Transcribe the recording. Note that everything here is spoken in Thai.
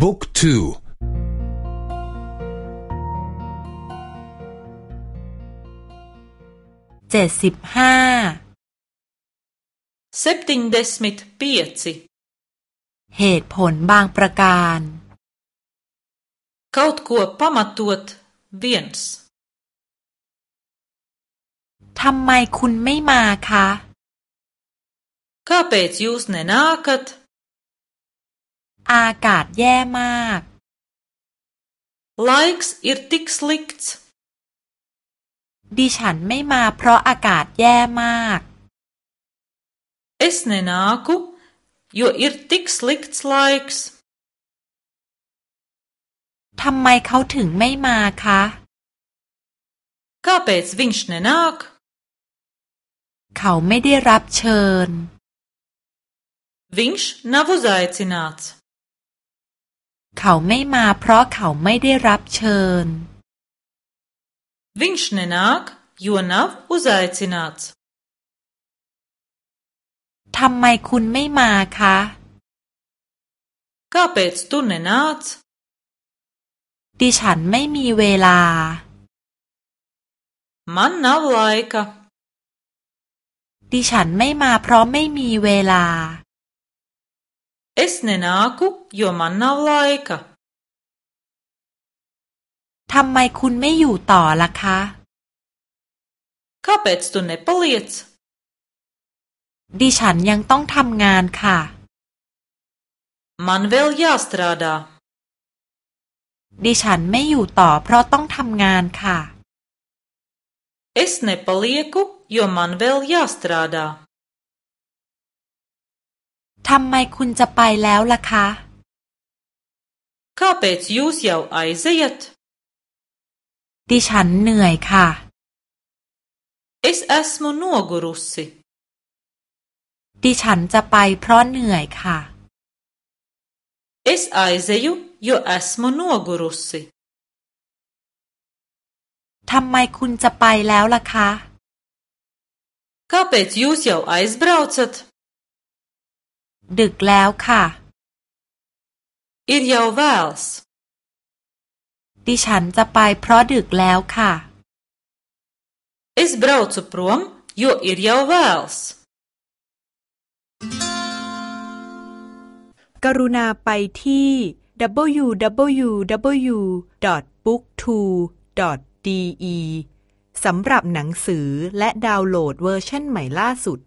บุ๊กทูเจ็ดสิบห้า septiņdesmit pieci เหตุผลบางประการ kaut ko pamatot viens ทำไมคุณไม่มาคะ kāpēc jūs nenākat อากาศแย่มาก laiks ir tik slikts ดิฉันไม่มาเพราะอากาศแย่มาก es nenāku jo ir tik slikts laiks ทำไมเขาถึงไม่มาคะ kāpēc viņš nenāk เขาไม่ได้รับเชิญ viņš nav uzaicināts เขาไม่มาเพราะเขาไม่ได้รับเชิญ viņš nenāk jo nav uzaicināts ทำไมคุณไม่มาคะ kāpēc tu nenāc ดิฉันไม่มีเวลา man nav laika ดิฉันไม่มาเพราะไม่มีเวลา es nenāku jo man nav laika ทำไมคุณไม่อยู่ต่อล่ะคะ kāpēc tu nepaliec ดิฉันยังต้องทำงานค่ะ man vēl jāstrādā ดิฉันไม่อยู่ต่อเพราะต้องทำงานค่ะ es nepalieku jo man vēl jāstrādā ทำไมคุณจะไปแล้วล่ะคะ kāpēc jūs jau aizejat ดิฉันเหนื่อยค่ะ es esmu nogurusi ดิฉันจะไปเพราะเหนื่อยค่ะ es aizeju jo esmu nogurusi ทำไมคุณจะไปแล้วล่ะคะ kāpēc jūs jau aizbraucat ดึกแล้วค่ะ ir jau vēls ดิฉันจะไปเพราะดึกแล้วค่ะ es braucu prom jo ir jau vēls กรุณาไปที่ www.booktwo.de สำหรับหนังสือและดาวน์โหลดเวอร์ชันใหม่ล่าสุด